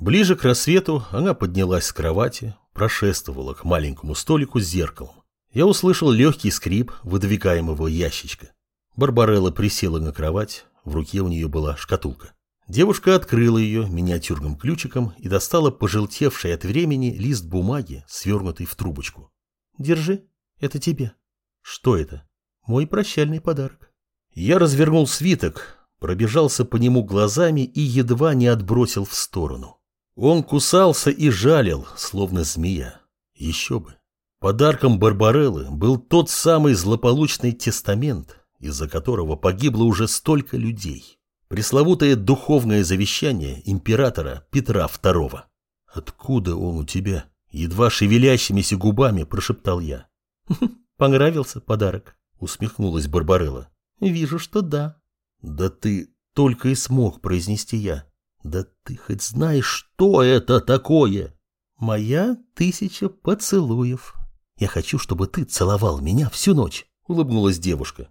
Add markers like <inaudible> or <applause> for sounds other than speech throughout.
Ближе к рассвету она поднялась с кровати, прошествовала к маленькому столику с зеркалом. Я услышал легкий скрип выдвигаемого ящичка. Барбарелла присела на кровать, в руке у нее была шкатулка. Девушка открыла ее миниатюрным ключиком и достала пожелтевший от времени лист бумаги, свернутый в трубочку. «Держи, это тебе». «Что это?» «Мой прощальный подарок». Я развернул свиток, пробежался по нему глазами и едва не отбросил в сторону. Он кусался и жалил, словно змея. Еще бы. Подарком Барбареллы был тот самый злополучный тестамент, из-за которого погибло уже столько людей. Пресловутое духовное завещание императора Петра II. «Откуда он у тебя?» Едва шевелящимися губами прошептал я. «Понравился подарок?» Усмехнулась Барбарелла. «Вижу, что да». «Да ты только и смог произнести я. Да ты хоть знаешь, что это такое?» «Моя тысяча поцелуев. Я хочу, чтобы ты целовал меня всю ночь», — улыбнулась девушка.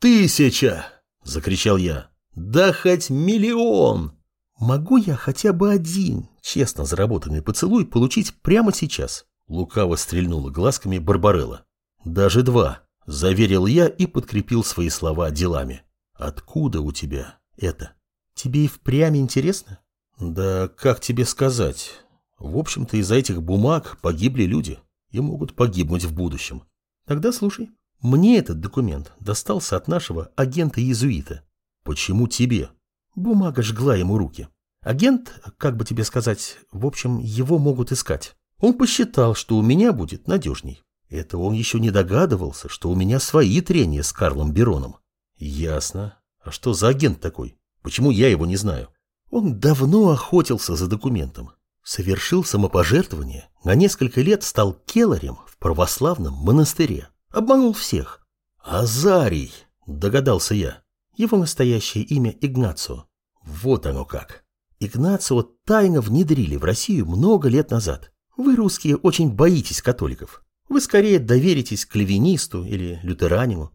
«Тысяча!» — закричал я. «Да хоть миллион!» «Могу я хотя бы один честно заработанный поцелуй получить прямо сейчас?» Лукаво стрельнула глазками Барбарелла. «Даже два», — заверил я и подкрепил свои слова делами. «Откуда у тебя это?» «Тебе и впрямь интересно?» «Да как тебе сказать? В общем-то, из-за этих бумаг погибли люди и могут погибнуть в будущем. Тогда слушай. Мне этот документ достался от нашего агента-иезуита. Почему тебе? Бумага жгла ему руки. Агент, как бы тебе сказать, в общем, его могут искать. Он посчитал, что у меня будет надежней. Это он еще не догадывался, что у меня свои трения с Карлом Бероном. Ясно. А что за агент такой? Почему я его не знаю? Он давно охотился за документом. Совершил самопожертвование, на несколько лет стал келарем в православном монастыре. Обманул всех. Азарий, догадался я. Его настоящее имя Игнацио. Вот оно как. Игнацио тайно внедрили в Россию много лет назад. Вы, русские, очень боитесь католиков. Вы скорее доверитесь клевинисту или лютеранину.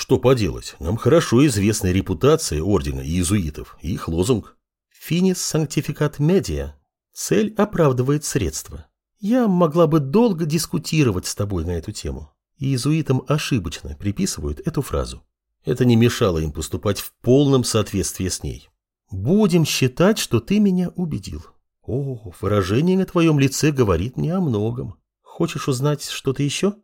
Что поделать, нам хорошо известна репутация ордена иезуитов и их лозунг. Финис санктификат медиа. Цель оправдывает средства. Я могла бы долго дискутировать с тобой на эту тему. Иезуитам ошибочно приписывают эту фразу. Это не мешало им поступать в полном соответствии с ней. Будем считать, что ты меня убедил. О, выражение на твоем лице говорит мне о многом. Хочешь узнать что-то еще?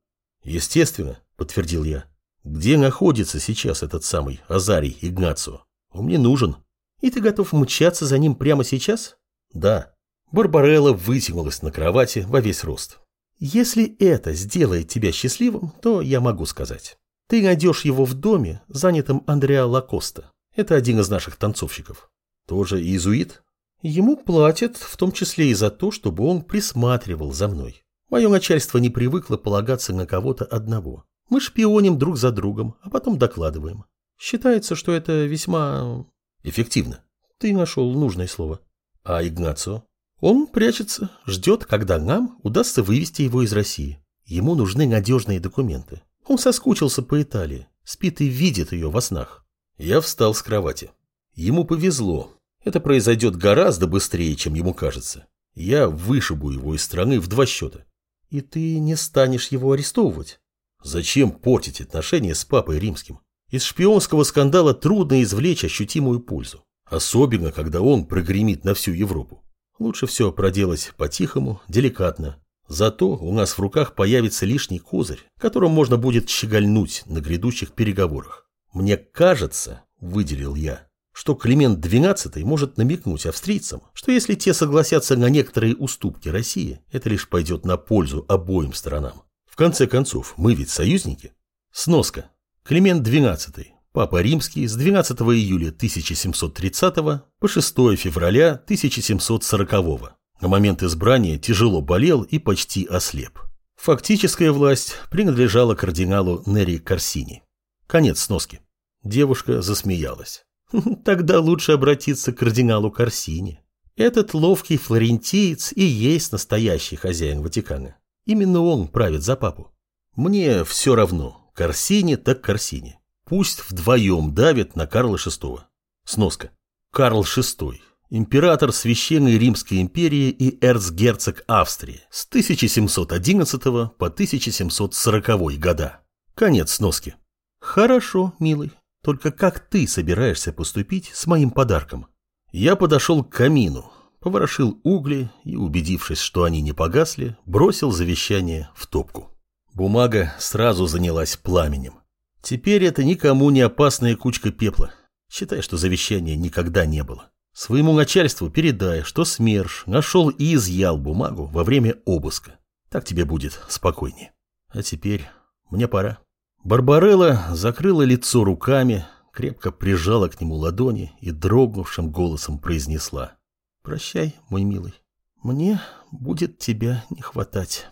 Естественно, подтвердил я. Где находится сейчас этот самый Азарий Игнацио? Он мне нужен. И ты готов мчаться за ним прямо сейчас? Да. Барбарелла вытянулась на кровати во весь рост. Если это сделает тебя счастливым, то я могу сказать. Ты найдешь его в доме, занятом Андреа Лакоста. Это один из наших танцовщиков. Тоже иезуит? Ему платят, в том числе и за то, чтобы он присматривал за мной. Мое начальство не привыкло полагаться на кого-то одного. Мы шпионим друг за другом, а потом докладываем. Считается, что это весьма... эффективно. Ты нашел нужное слово. А Игнацио? Он прячется, ждет, когда нам удастся вывести его из России. Ему нужны надежные документы. Он соскучился по Италии, спит и видит ее во снах. Я встал с кровати. Ему повезло. Это произойдет гораздо быстрее, чем ему кажется. Я вышибу его из страны в два счета. И ты не станешь его арестовывать? Зачем портить отношения с папой римским? Из шпионского скандала трудно извлечь ощутимую пользу. Особенно, когда он прогремит на всю Европу. Лучше все проделать по-тихому, деликатно, Зато у нас в руках появится лишний козырь, которым можно будет щегольнуть на грядущих переговорах. Мне кажется, выделил я, что Климент XII может намекнуть австрийцам, что если те согласятся на некоторые уступки России, это лишь пойдет на пользу обоим сторонам. В конце концов, мы ведь союзники. Сноска. Климент XII, Папа Римский с 12 июля 1730 по 6 февраля 1740 на момент избрания тяжело болел и почти ослеп. Фактическая власть принадлежала кардиналу Нери Корсини. Конец сноски. Девушка засмеялась. <laughs> Тогда лучше обратиться к кардиналу Корсини. Этот ловкий флорентиец и есть настоящий хозяин Ватикана. Именно он правит за папу. Мне все равно, Корсини так Корсини. Пусть вдвоем давит на Карла VI. Сноска. Карл VI Император Священной Римской империи и эрцгерцог Австрии с 1711 по 1740 года. Конец сноски. Хорошо, милый. Только как ты собираешься поступить с моим подарком? Я подошел к камину, поворошил угли и, убедившись, что они не погасли, бросил завещание в топку. Бумага сразу занялась пламенем. Теперь это никому не опасная кучка пепла. Считай, что завещания никогда не было. Своему начальству передай, что СМЕРШ нашел и изъял бумагу во время обыска. Так тебе будет спокойнее. А теперь мне пора. Барбарелла закрыла лицо руками, крепко прижала к нему ладони и дрогнувшим голосом произнесла. «Прощай, мой милый, мне будет тебя не хватать».